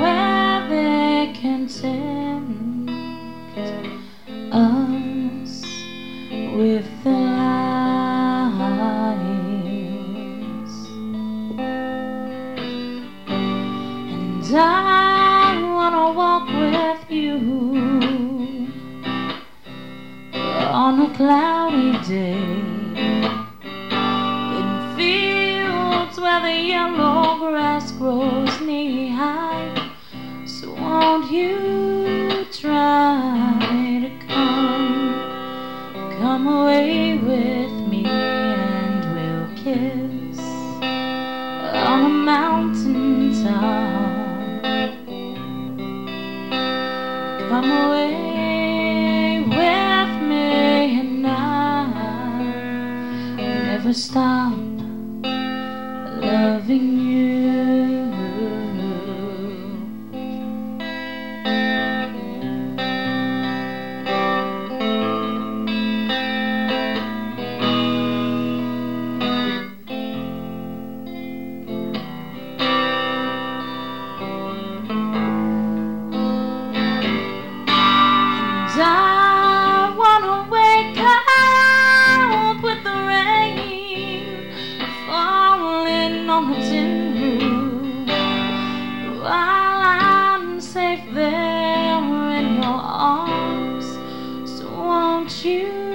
where they can us with the lies. And I wanna walk with you on a cloudy day where the yellow grass grows knee high. So won't you try to come, come away with me and we'll kiss on a mountain top. Come away with me and I never stop loving you. Die. moments in the while I'm safe there in your arms. So won't you?